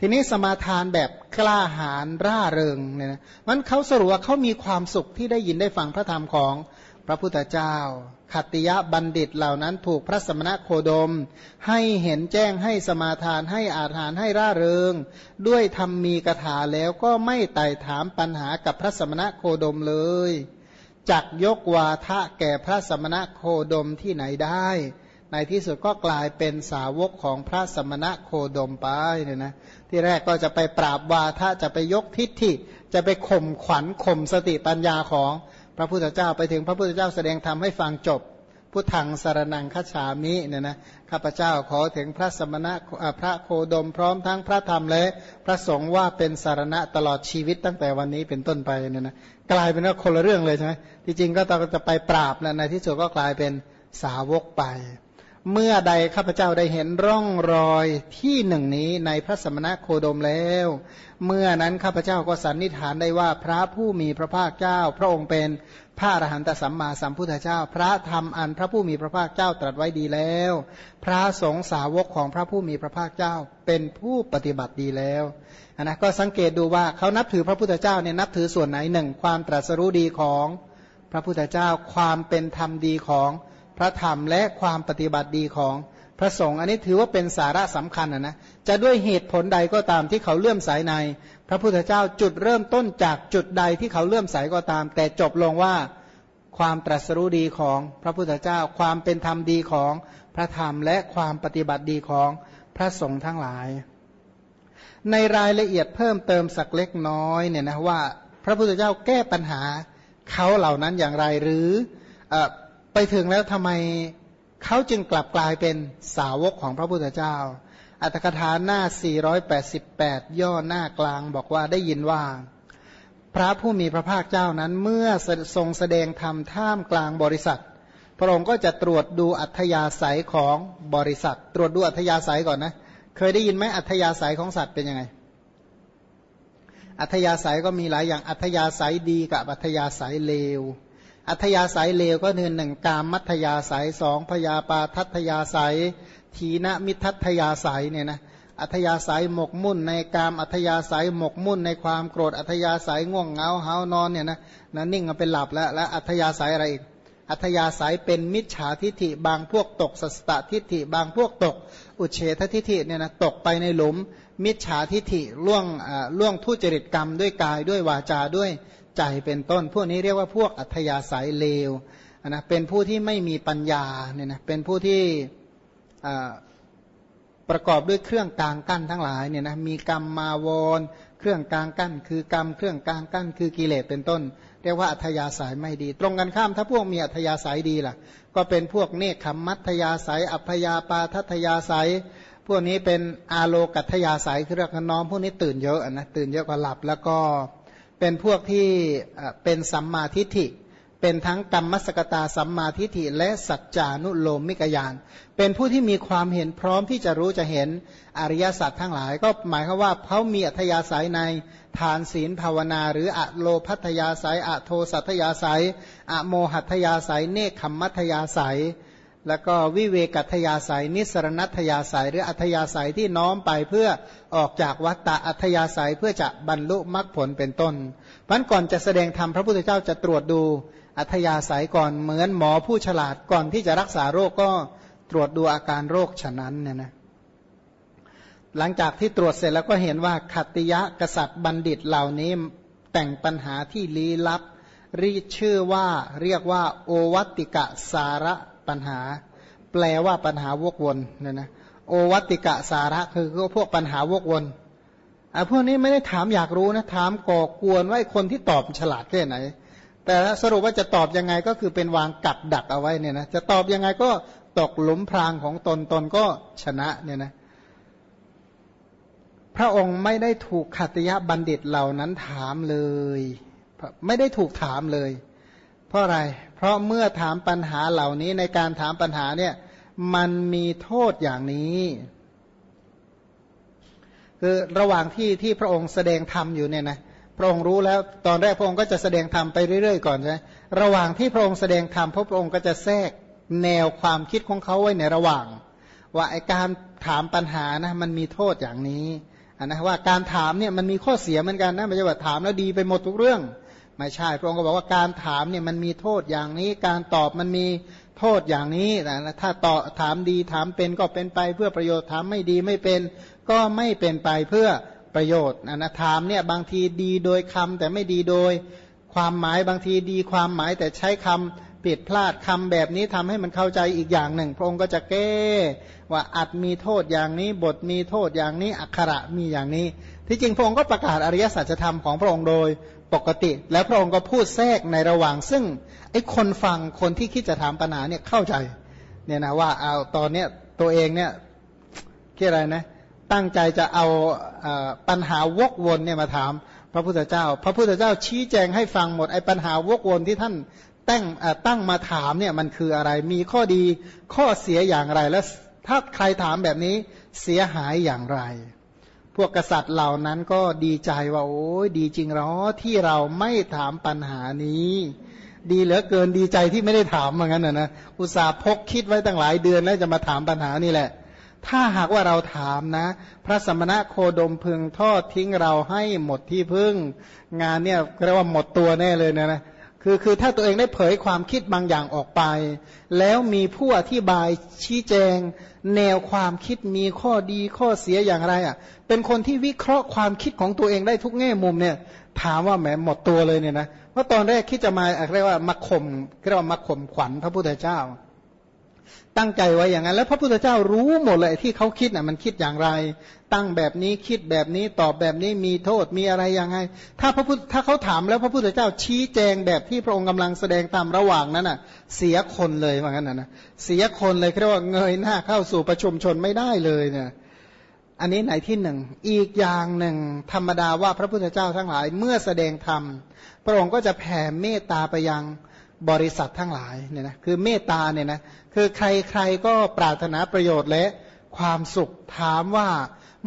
ทีนี้สมาทานแบบกล้าหาญร่าเริงเนี่ยนะมันเขาสรุปว่าเขามีความสุขที่ได้ยินได้ฟังพระธรรมของพระพุทธเจ้า ขัตติยะบัณฑิตเหล่านั้นถูกพระสมณะโคดม ให้เห็นแจ้งให้สมาทานให้อาถานให้ร่าเริง ด้วยทำมีกถาแล้วก็ไม่ไต่ถามปัญหากับพระสมณะโคดมเลยจักยกวาทะแก่พระสมณะโคดมที่ไหนได้ ในที่สุดก็กลายเป็นสาวกของพระสมณะโคดมไปเนี่ยนะที่แรกก็จะไปปราบวาทะจะไปยกทิฏฐิ จะไปข่มขวัญข่มสติปัญญาของพระพุทธเจ้าไปถึงพระพุทธเจ้าแสดงธรรมให้ฟังจบ พุทธังสารนังคัจฉามิเนี่ยนะข้าพเจ้าขอถึงพระสมณะพระโคดมพร้อมทั้งพระธรรมและพระสงฆ์ว่าเป็นสารณะตลอดชีวิตตั้งแต่วันนี้เป็นต้นไปเนี่ยนะกลายเป็นว่าคนละเรื่องเลยใช่ไหมที่จริงก็ตองจะไปปราบแล้วในที่สุดก็กลายเป็นสาวกไป เมื่อใดข้าพเจ้าได้เห็นร่องรอยที่หนึ่งนี้ในพระสมณโคดมแล้ว เมื่อนั้นข้าพเจ้าก็สันนิษฐานได้ว่าพระผู้มีพระภาคเจ้า พระองค์เป็นพระอรหันตสัมมาสัมพุทธเจ้า พระธรรมอันพระผู้มีพระภาคเจ้าตรัสไว้ดีแล้ว พระสงฆ์สาวกของพระผู้มีพระภาคเจ้าเป็นผู้ปฏิบัติดีแล้วนะก็สังเกตดูว่าเขานับถือพระพุทธเจ้าเนี่ยนับถือส่วนไหนหนึ่งความตรัสรู้ดีของพระพุทธเจ้าความเป็นธรรมดีของ พระธรรมและความปฏิบัติดีของพระสงฆ์อันนี้ถือว่าเป็นสาระสำคัญนะนะจะด้วยเหตุผลใดก็ตามที่เขาเลื่อมใสใน พระพุทธเจ้าจุดเริ่มต้นจากจุดใดที่เขาเลื่อมใสก็ตาม แต่จบลงว่าความตรัสรู้ดีของพระพุทธเจ้า ความเป็นธรรมดีของพระธรรมและความปฏิบัติดีของพระสงฆ์ทั้งหลาย ในรายละเอียดเพิ่มเติมสักเล็กน้อยเนี่ยนะว่า พระพุทธเจ้าแก้ปัญหาเขาเหล่านั้นอย่างไรหรือ ไปถึงแล้วทำไมเขาจึงกลับกลายเป็นสาวกของพระพุทธเจ้า อัตถกถาหน้า 488 ย่อหน้ากลางบอกว่าได้ยินว่า พระผู้มีพระภาคเจ้านั้นเมื่อทรงแสดงธรรมท่ามกลางบริษัท พระองค์ก็จะตรวจดูอัธยาศัยของบริษัท ตรวจดูอัธยาศัยก่อนนะ เคยได้ยินไหมอัธยาศัยของสัตว์เป็นยังไง อัธยาศัยก็มีหลายอย่างอัธยาศัยดีกับอัธยาศัยเลว อัธยาศัยเลวก็คือหนึ่งกามมัธยาศัยสองพยาปาทัตยาศัย ทีนมิทัตยาศัยเนี่ยนะอัธยาศัยหมกมุ่นในกามอัธยาศัยหมกมุ่นในความโกรธอัธยาศัยง่วงเหงาเหานอนเนี่ยนะนั่นนิ่งเป็นหลับแล้วและอัธยาศัยอะไรอีกอัธยาศัยเป็นมิจฉาทิฐิบางพวกตกสัสตทิฐิบางพวกตก อุเฉททิฐิเนี่ยนะตกไปในหลุม มิจฉาทิฐิล่วงล่วงทุจริตกรรมด้วยกายด้วยวาจาด้วย ใจเป็นต้น พวกนี้เรียกว่าพวกอัธยาศัยเลวนะเป็นผู้ที่ไม่มีปัญญาเนี่ยนะเป็นผู้ที่ประกอบด้วยเครื่องกลางกั้นทั้งหลายเนี่ยนะมีกรรมมาวรเครื่องกลางกั้น คือกรรมเครื่องกลางกั้น คือกิเลสเป็นต้น เรียกว่าอัธยาศัยไม่ดี ตรงกันข้ามถ้าพวกมีอัธยาศัยดีล่ะ ก็เป็นพวกเนคขมัตยาศัย อัพยาปาทัตยาศัย พวกนี้เป็นอาโลกัตยาศัยคือเรียกน้อมพวกนี้ตื่นเยอะนะตื่นเยอะกว่าหลับแล้วก็ เป็นพวกที่เป็นสัมมาทิฏฐิ เป็นทั้งกรรมสกตาสัมมาทิฏฐิ และสัจจานุโลมมิกยาน เป็นผู้ที่มีความเห็นพร้อมที่จะรู้จะเห็นอริยสัจทั้งหลาย ก็หมายความว่าเขามีอัธยาศัยในทานศีลภาวนา หรืออะโลพัทยาศัยอะโทสัทยาศัยอะโมหัตยาศัย เนคขมัทยาศัย แล้วก็วิเวกัตยาศัย นิสรณัตยาศัย หรืออัธยาศัยที่น้อมไปเพื่อออกจากวัฏฏะอัธยาศัยเพื่อจะบรรลุมรรคผลเป็นต้นพันก่อนจะแสดงธรรมพระพุทธเจ้าจะตรวจดูอัธยาศัยก่อนเหมือนหมอผู้ฉลาดก่อนที่จะรักษาโรคก็ตรวจดูอาการโรคฉะนั้นเนี่ยนะหลังจากที่ตรวจเสร็จแล้วก็เห็นว่าขัตติยะกษัตริย์บัณฑิตเหล่านี้แต่งปัญหาที่ลี้ลับ รีชื่อว่าเรียกว่า โอวัติกะสาระ ปัญหา แปลว่าปัญหาวกวนเนี่ยนะโอวัติกะสาระคือพวกปัญหาวกวนอะพวกนี้ไม่ได้ถามอยากรู้นะถามก่อกวนว่าคนที่ตอบฉลาดแค่ไหน แต่สรุปว่าจะตอบยังไงก็คือเป็นวางกัดดักเอาไว้เนี่ยนะจะตอบยังไงก็ตกหลุมพรางของตนตนก็ชนะเนี่ยนะพระองค์ไม่ได้ถูกขัตยบัณฑิตเหล่านั้นถามเลย ไม่ได้ถูกถามเลย เพราะอะไร เพราะเมื่อถามปัญหาเหล่านี้ในการถามปัญหาเนี่ยมันมีโทษอย่างนี้ คือระหว่างที่ที่พระองค์แสดงธรรมอยู่เนี่ยนะพระองค์รู้แล้วตอนแรกพระองค์ก็จะแสดงธรรมไปเรื่อยๆก่อนใช่ไหมระหว่างที่พระองค์แสดงธรรมพระองค์ก็จะแทรกแนวความคิดของเขาไว้ในระหว่าง ว่าไอการถามปัญหานะมันมีโทษอย่างนี้นนะว่าการถามเนี่ยมันมีข้อเสียเหมือนกันนะไม่ใช่ว่าถามแล้วดีไปหมดทุกเรื่อง ไม่ใช่พระองค์ก็บอกว่าการถามเนี่ยมันมีโทษอย่างนี้ การตอบมันมีโทษอย่างนี้นะถ้าตอบถามดีถามเป็นก็เป็นไปเพื่อประโยชน์ถามไม่ดีไม่เป็น ก็ไม่เป็นไปเพื่อประโยชน์นะถามเนี่ยบางทีดีโดยคำแต่ไม่ดีโดย ความหมายบางทีดีความหมายแต่ใช้คำผิดพลาดคำแบบนี้ทำให้มันเข้าใจอีกอย่างหนึ่ง พระองค์ก็จะแก้ว่าอัดมีโทษอย่างนี้ บทมีโทษอย่างนี้อักขระมีอย่างนี้ ที่จริงพระองค์ก็ประกาศอริยสัจธรรมของพระองค์โดย ปกติ แล้วพระองค์ก็พูดแทรกในระหว่าง ซึ่งไอ้คนฟังคนที่คิดจะถามปัญหาเนี่ยเข้าใจเนี่ยนะว่าเอาตอนเนี้ยตัวเองเนี่ยคิดอะไรนะ ตั้งใจจะเอาปัญหาวกวนเนี่ยมาถาม พระพุทธเจ้า พระพุทธเจ้าชี้แจงให้ฟังหมดไอ้ปัญหาวกวนที่ท่านตั้งตั้งมาถามเนี่ยมันคืออะไร มีข้อดีข้อเสียอย่างไร และถ้าใครถามแบบนี้เสียหายอย่างไร พวกกษัตริย์เหล่านั้นก็ดีใจว่าโอ้ยดีจริงหรอที่เราไม่ถามปัญหานี้ ดีเหลือเกินดีใจที่ไม่ได้ถามเหมือนกันนะนะอุตส่าห์พกคิดไว้ตั้งหลายเดือนแล้วจะมาถามปัญหานี่แหละ ถ้าหากว่าเราถามนะ พระสมณะโคดมพึงทอดทิ้งเราให้หมดที่พึ่ง งานเนี่ยเรียกว่าหมดตัวแน่เลยนะนะ คือคือถ้าตัวเองได้เผยความคิดบางอย่างออกไป แล้วมีผู้อธิบายชี้แจง แนวความคิดมีข้อดีข้อเสียอย่างไรอะ เป็นคนที่วิเคราะห์ความคิดของตัวเองได้ทุกแง่มุมเนี่ย ถามว่าแหมหมดตัวเลยเนี่ยนะว่าตอนแรกคิดจะมาเรียกว่ามาข่มเรียกว่ามาข่มขวัญพระพุทธเจ้า ตั้งใจไว้อย่างนั้น แล้วพระพุทธเจ้ารู้หมดเลยที่เขาคิดน่ะมันคิดอย่างไร ตั้งแบบนี้คิดแบบนี้ตอบแบบนี้มีโทษมีอะไรยังไง ถ้าพระพุทธถ้าเขาถามแล้วพระพุทธเจ้าชี้แจงแบบที่พระองค์กำลังแสดงตามระหว่างนั้นน่ะ เสียคนเลยว่างั้นนะเสียคนเลยเรียกว่าเงยหน้าเข้าสู่ประชุมชนไม่ได้เลยเนี่ยอันนี้ไหนที่หนึ่ง อีกอย่างหนึ่ง ธรรมดาว่าพระพุทธเจ้าทั้งหลายเมื่อแสดงธรรม พระองค์ก็จะแผ่เมตตาไปยัง บริษัททั้งหลายเนี่ยนะคือเมตตาเนี่ยนะคือใครใครก็ปรารถนาประโยชน์และความสุขถามว่า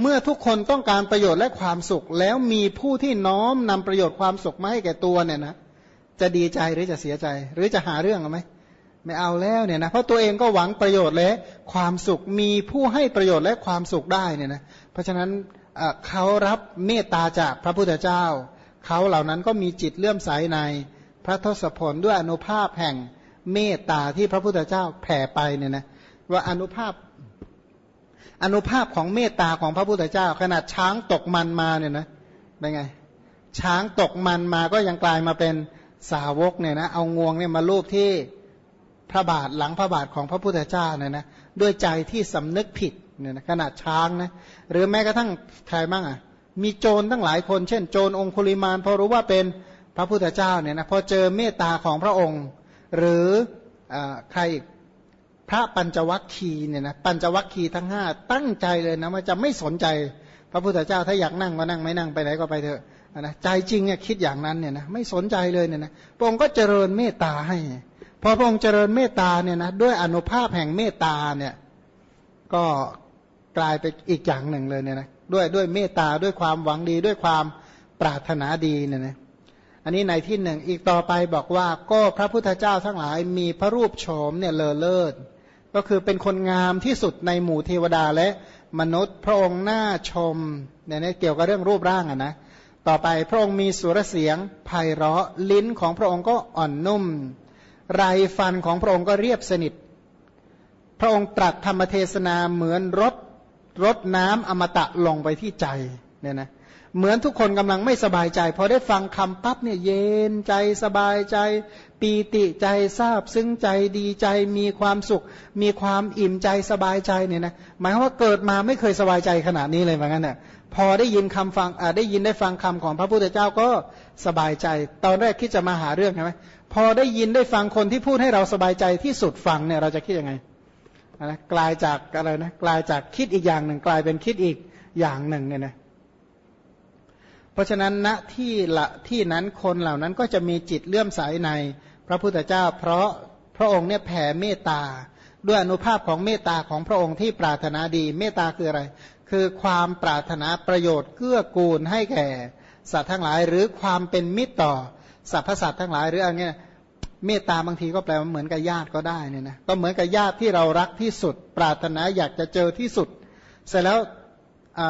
เมื่อทุกคนต้องการประโยชน์และความสุข แล้วมีผู้ที่น้อมนำประโยชน์ความสุขมาให้แก่ตัวเนี่ยนะจะดีใจหรือจะเสียใจ หรือจะหาเรื่องไหมไม่เอาแล้วเนี่ยนะเพราะตัวเองก็หวังประโยชน์และความสุขมีผู้ให้ประโยชน์และความสุขได้เนี่ยนะเพราะฉะนั้นเขารับเมตตาจากพระพุทธเจ้า เขาเหล่านั้นก็มีจิตเลื่อมใสใน พระทศพลด้วยอนุภาพแห่งเมตตาที่พระพุทธเจ้าแผ่ไปเนี่ยนะว่าอนุภาพ อนุภาพของเมตตาของพระพุทธเจ้า ขนาดช้างตกมันมาเนี่ยนะเป็นไง ช้างตกมันมาก็ยังกลายมาเป็นสาวกเนี่ยนะเอางวงเนี่ยมาลูบที่พระบาทหลังพระบาทของพระพุทธเจ้าเนี่ยนะด้วยใจที่สำนึกผิดเนี่ยนะขนาดช้างนะหรือแม้กระทั่งใครบ้างอะมีโจรตั้งหลายคน เช่นโจรองคุลิมานพอรู้ว่าเป็น พระพุทธเจ้าเนี่ยนะพอเจอเมตตาของพระองค์ หรืออใครพระปัญจวัคคีเนี่ยนะปัญจวัคคีทั้งห้าตั้งใจเลยนะว่าจะไม่สนใจพระพุทธเจ้าถ้าอยากนั่งก็นั่งไม่นั่งไปไหนก็ไปเถอะนะใจจริงเนี่ยคิดอย่างนั้นเนี่ยนะไม่สนใจเลยเนี่ยนะพระองค์ก็เจริญเมตตาให้ พอพระองค์เจริญเมตตาเนี่ยนะด้วยอนุภาพแห่งเมตตาเนี่ยก็กลายไปอีกอย่างหนึ่งเลยเนี่ยนะด้วยด้วยเมตตาด้วยความหวังดีด้วยความปรารถนาดีเนี่ยนะ อันนี้ในที่หนึ่งอีกต่อไปบอกว่าก็พระพุทธเจ้าทั้งหลายมีพระรูปโฉมเนี่ยเลอเลิศก็คือเป็นคนงามที่สุดในหมู่เทวดาและมนุษย์พระองค์หน้าชมเนี่ยเกี่ยวกับเรื่องรูปร่างอะนะต่อไปพระองค์มีสุรเสียงไพเราะลิ้นของพระองค์ก็อ่อนนุ่ม ไรฟันของพระองค์ก็เรียบสนิท พระองค์ตรัสธรรมเทศนาเหมือนรถรถน้ำอมตะลงไปที่ใจเนี่ยนะ เหมือนทุกคนกำลังไม่สบายใจ พอได้ฟังคำปั๊บเนี่ยเย็นใจสบายใจ ปีติใจทราบ ซึ้งใจดีใจมีความสุข มีความอิ่มใจสบายใจเนี่ยนะหมายว่าเกิดมาไม่เคยสบายใจขนาดนี้เลยเหมือนกันเนี่ยพอได้ยินคำฟังอ่าได้ยินได้ฟังคำของพระพุทธเจ้าก็สบายใจ ตอนแรกคิดจะมาหาเรื่องใช่ไหมพอได้ยินได้ฟังคนที่พูดให้เราสบายใจที่สุดฟังเนี่ยเราจะคิดยังไงนะกลายจากอะไรนะกลายจากคิดอีกอย่างหนึ่งกลายเป็นคิดอีกอย่างหนึ่งเนี่ยนะ เพราะฉะนั้นณที่ละที่นั้นคนเหล่านั้นก็จะมีจิตเลื่อมใสใน พระพุทธเจ้า เพราะพระองค์เนี่ยแผ่เมตตา ด้วยอนุภาพของเมตตาของพระองค์ที่ปรารถนาดี เมตตาคืออะไร คือความปรารถนาประโยชน์เกื้อกูลให้แก่สัตว์ทั้งหลาย หรือความเป็นมิตรต่อสรรพสัตว์ทั้งหลายหรืออะไรเงี้ยเมตตาบางทีก็แปลว่าเหมือนกับญาติก็ได้เนี่ยนะก็เหมือนกับญาติที่เรารักที่สุด ปรารถนาอยากจะเจอที่สุด เสร็จแล้ว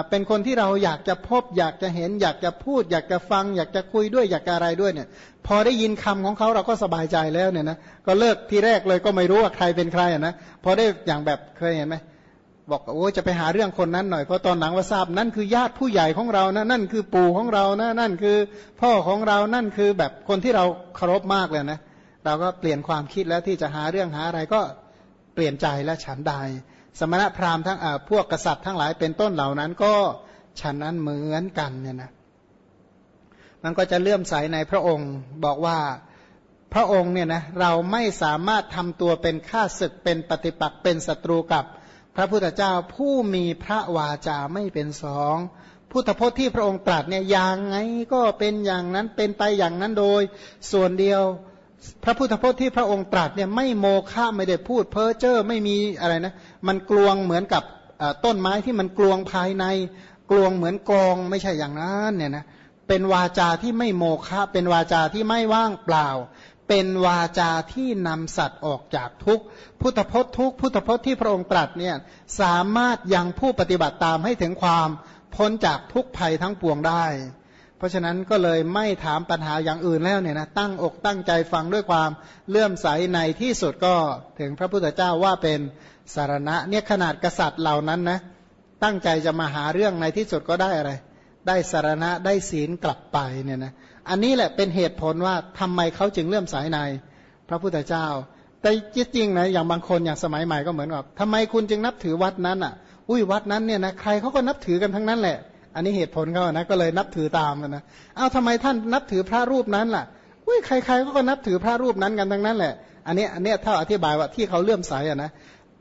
เป็นคนที่เราอยากจะพบ อยากจะเห็น อยากจะพูด อยากจะฟัง อยากจะคุยด้วยอยากจะอะไรด้วยเนี่ย พอได้ยินคำของเขาเราก็สบายใจแล้วเนี่ยนะก็เลิกที่แรกเลยก็ไม่รู้ว่าใครเป็นใครนะพอได้อย่างแบบเคยเห็นไหมบอกโอ้จะไปหาเรื่องคนนั้นหน่อยเพราะตอนหลังว่าทราบนั่นคือญาติผู้ใหญ่ของเรานะนั่นคือปู่ของเรานะนั่นคือ พ่อของเรานั่นคือแบบคนที่เราเคารพมากเลยนะเราก็เปลี่ยนความคิดแล้วที่จะหาเรื่องหาอะไรก็เปลี่ยนใจและฉันใด สมณพราหมณ์ทั้งพวกกษัตริย์ทั้งหลายเป็นต้นเหล่านั้นก็ฉันนั้นเหมือนกันเนี่ยนะมันก็จะเลื่อมใสในพระองค์บอกว่าพระองค์เนี่ยนะเราไม่สามารถทำตัวเป็นข้าศึกเป็นปฏิปักษ์เป็นศัตรูกับพระพุทธเจ้าผู้มีพระวาจาไม่เป็นสองพุทธพจน์ที่พระองค์ตรัสเนี่ยอย่างไงก็เป็นอย่างนั้นเป็นไปอย่างนั้นโดย ส่วนเดียว พระพุทธพจน์ที่พระองค์ตรัสเนี่ยไม่โมฆะไม่ได้พูดเพ้อเจ้อไม่มีอะไรนะ มันกลวงเหมือนกับต้นไม้ที่มันกลวงภายใน กลวงเหมือนกองไม่ใช่อย่างนั้นเนี่ยนะเป็นวาจาที่ไม่โมฆะเป็นวาจาที่ไม่ว่างเปล่า เป็นวาจาที่นำสัตว์ออกจากทุกขพุทธพจน์ทุกพุทธพจน์ที่พระองค์ตรัสเนี่ยสามารถยังผู้ปฏิบัติตามให้ถึงความพ้นจากทุกภัยทั้งปวงได้ เพราะฉะนั้นก็เลยไม่ถามปัญหาอย่างอื่นแล้วเนี่ยนะตั้งอกตั้งใจฟังด้วยความเลื่อมใสในที่สุดก็ถึงพระพุทธเจ้าว่าเป็นสารณะเนี่ยขนาดกษัตริย์เหล่านั้นนะตั้งใจจะมาหาเรื่องในที่สุดก็ได้อะไร ได้สารณะได้ศีลกลับไปเนี่ยนะอันนี้แหละเป็นเหตุผลว่าทำไมเขาจึงเลื่อมใสในพระพุทธเจ้า แต่จริงๆนะอย่างบางคนอย่างสมัยใหม่ก็เหมือนกับทำไมคุณจึงนับถือวัดนั้นอะ อุ้ยวัดนั้นเนี่ยนะใครเขาก็นับถือกันทั้งนั้นแหละ อันนี้เหตุผลเขานะก็เลยนับถือตามนะเอาทำไมท่านนับถือพระรูปนั้นล่ะอุ้ยใครๆเขาก็นับถือพระรูปนั้นกันทั้งนั้นแหละ อันนี้อันนี้ถ้าอธิบายว่าที่เขาเลื่อมใสอะนะ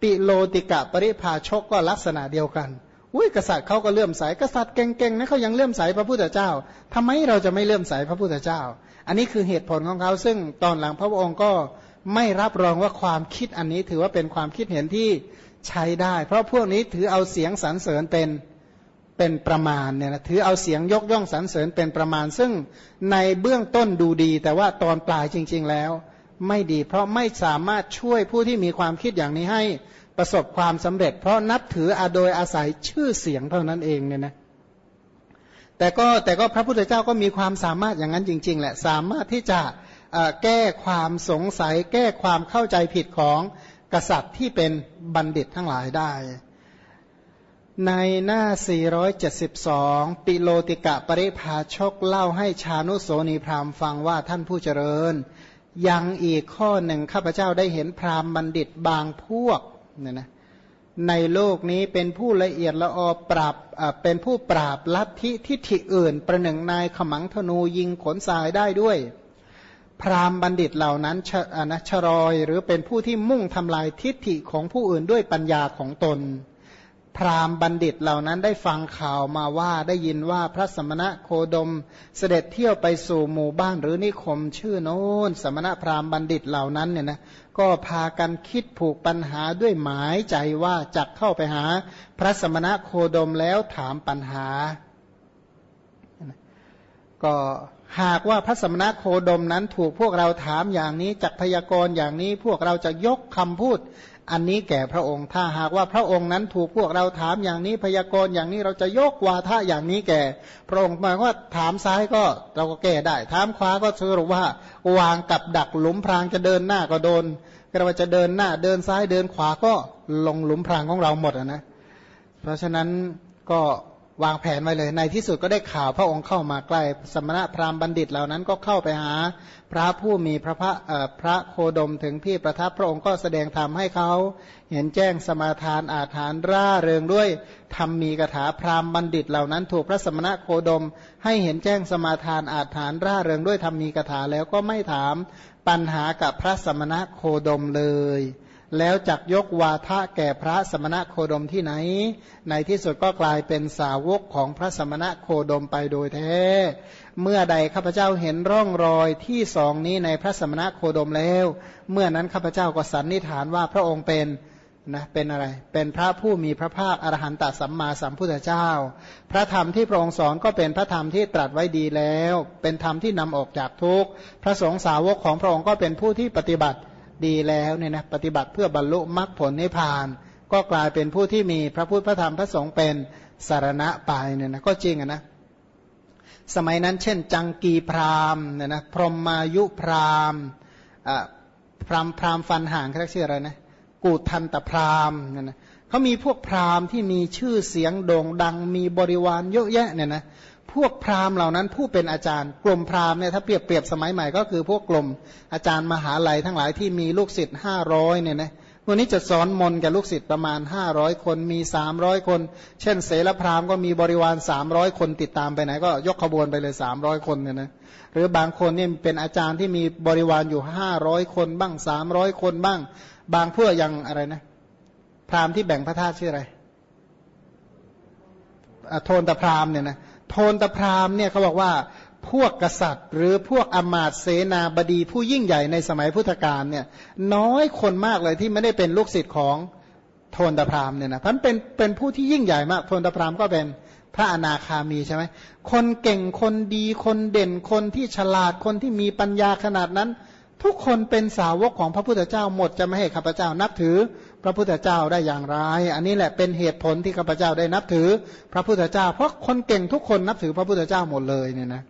ปิโลติกะปริภาชกก็ลักษณะเดียวกันอุ้ยกษัตริย์เขาก็เลื่อมใสกษัตริย์เก่งๆนะเขายังเลื่อมใสพระพุทธเจ้าทำไมเราจะไม่เลื่อมใสพระพุทธเจ้า อันนี้คือเหตุผลของเขาซึ่งตอนหลังพระองค์ก็ไม่รับรองว่าความคิดอันนี้ถือว่าเป็นความคิดเห็นที่ใช้ได้ เพราะพวกนี้ถือเอาเสียงสรรเสริญเป็น เป็นประมาณเนี่ยนะถือเอาเสียงยกย่องสรรเสริญเป็นประมาณ ซึ่งในเบื้องต้นดูดี แต่ว่าตอนปลายจริง ๆแล้ว ไม่ดีเพราะไม่สามารถช่วยผู้ที่มีความคิดอย่างนี้ให้ประสบความสำเร็จ เพราะนับถืออาโดยอาศัยชื่อเสียงเท่านั้นเองเนี่ยนะแต่ก็แต่ก็พระพุทธเจ้าก็มีความสามารถอย่างนั้นจริง ๆ แหละสามารถที่จะแก้ความสงสัย แก้ความเข้าใจผิดของกษัตริย์ที่เป็นบัณฑิตทั้งหลายได้ ในหน้า 472 ปิโลติกะปริภาชกเล่าให้ชานุโสนีพราหมณ์ฟังว่าท่านผู้เจริญ ยังอีกข้อหนึ่งข้าพเจ้าได้เห็นพราหมณ์บัณฑิตบางพวกเนี่ยนะในโลกนี้เป็นผู้ละเอียดละออปราบเป็นผู้ปราบลัทธิทิฏฐิอื่น ประหนึ่งนายขมังธนูยิงขนทรายได้ด้วย พราหมณ์บัณฑิตเหล่านั้นชนะชรอย หรือเป็นผู้ที่มุ่งทำลายทิฏฐิของผู้อื่นด้วยปัญญาของตน พราหมณ์บัณฑิตเหล่านั้นได้ฟังข่าวมาว่าได้ยินว่าพระสมณะโคดม เสด็จเที่ยวไปสู่หมู่บ้านหรือนิคมชื่อโน้น สมณะพราหมณ์บัณฑิตเหล่านั้นเนี่ยนะก็พากันคิดผูกปัญหาด้วยหมายใจว่าจะเข้าไปหา พระสมณะโคดมแล้วถามปัญหา ก็หากว่าพระสมณะโคดมนั้นถูกพวกเราถามอย่างนี้จักพยากรณ์อย่างนี้พวกเราจะยกคำพูด อันนี้แก่พระองค์ ถ้าหากว่าพระองค์นั้นถูกพวกเราถามอย่างนี้พยากรณ์อย่างนี้เราจะยกวาทะอย่างนี้แก่ พระองค์หมายว่าถามซ้ายก็เราก็แก้ได้ ถามขวาก็สรุปว่าวางกับดักหลุมพรางจะเดินหน้าก็โดนก็ว่าจะเดินหน้าเดินซ้ายเดินขวาก็ลงหลุมพรางของเราหมดนะ เพราะฉะนั้นก็ วางแผนไว้เลย ในที่สุดก็ได้ข่าวพระองค์เข้ามาใกล้ สมณะพราหมณ์บัณฑิตเหล่านั้นก็เข้าไปหา พระผู้มีพระพระพระโคดมถึงที่ประทับพระองค์ก็แสดงธรรมให้เขาเห็นแจ้งสมาทานอาถานร่าเริงด้วยธรรมมีกถาพราหมณ์บัณฑิตเหล่านั้น ถูกพระสมณะโคดม ให้เห็นแจ้งสมาทานอาถานร่าเริงด้วยธรรมมีกถาแล้วก็ไม่ถามปัญหากับพระสมณะโคดมเลย แล้วจักยกวาทะแก่พระสมณะโคดมที่ไหน ในที่สุดก็กลายเป็นสาวกของพระสมณะโคดมไปโดยแท้ เมื่อใดข้าพเจ้าเห็นร่องรอยที่สองนี้ในพระสมณะโคดมแล้ว เมื่อนั้นข้าพเจ้าก็สันนิษฐานว่าพระองค์เป็นนะเป็นอะไร เป็นพระผู้มีพระภาคอรหันตสัมมาสัมพุทธเจ้า พระธรรมที่พระองค์สอนก็เป็นพระธรรมที่ตรัสไว้ดีแล้ว เป็นธรรมที่นำออกจากทุกข์ พระสงฆ์สาวกของพระองค์ก็เป็นผู้ที่ปฏิบัติ ดีแล้วเนี่ยนะปฏิบัติเพื่อบรรลุมรรคผลนิพพาน ก็กลายเป็นผู้ที่มีพระพุทธพระธรรมพระสงฆ์เป็นสารณะไปเนี่ยนะก็จริงอะนะสมัยนั้นเช่น จังกีพราหมเนี่ยนะพรหมายุพราหมณ์พรามพรามฟันห่างเขาเรียกชื่ออะไรนะกูทันตพราหมณ์เนี่ยนะเขามีพวกพราหมณ์ที่มีชื่อเสียงโด่งดังมีบริวารเยอะแยะเนี่ยนะ พวกพราหมณ์เหล่านั้นผู้เป็นอาจารย์ กลุ่มพราหมณ์เนี่ยถ้าเปรียบเปรียบสมัยใหม่ก็คือพวกกลุ่มอาจารย์มหาลัยทั้งหลายที่มีลูกศิษย์ห้าร้อยเนี่ยนะวันนี้จะสอนมนกับลูกศิษย์ประมาณห้าร้อยคนมีสามร้อยคน เช่นเสลพราหมณ์ก็มีบริวารสามร้อยคนติดตามไปไหน ก็ยกขบวนไปเลยสามร้อยคนเนี่ยนะหรือบางคนเนี่ยเป็นอาจารย์ที่มีบริวารอยู่ห้าร้อยคนบ้างสามร้อยคนบ้าง บางเพื่อยังอะไรนะ พราหมณ์ที่แบ่งพระธาตุชื่ออะไรโทนตพราหมณ์เนี่ยนะ โทนตพราหมณ์เนี่ยเขาบอกว่าพวกกษัตริย์ หรือพวกอมาตเสนาบดีผู้ยิ่งใหญ่ในสมัยพุทธกาลเนี่ยน้อยคนมากเลยที่ไม่ได้เป็นลูกศิษย์ของโทนตพราหมณ์เนี่ยนะพันเป็นเป็นผู้ที่ยิ่งใหญ่มากโทนตพราหมณ์ก็เป็นพระอนาคามีใช่ไหมคนเก่งคนดีคนเด่นคนที่ฉลาดคนที่มีปัญญาขนาดนั้น ทุกคนเป็นสาวกของพระพุทธเจ้าหมดจะไม่ให้ข้าพเจ้านับถือ พระพุทธเจ้าได้อย่างไร อันนี้แหละเป็นเหตุผลที่ข้าพเจ้าได้นับถือ พระพุทธเจ้า เพราะคนเก่งทุกคนนับถือพระพุทธเจ้าหมดเลยเนี่ยนะ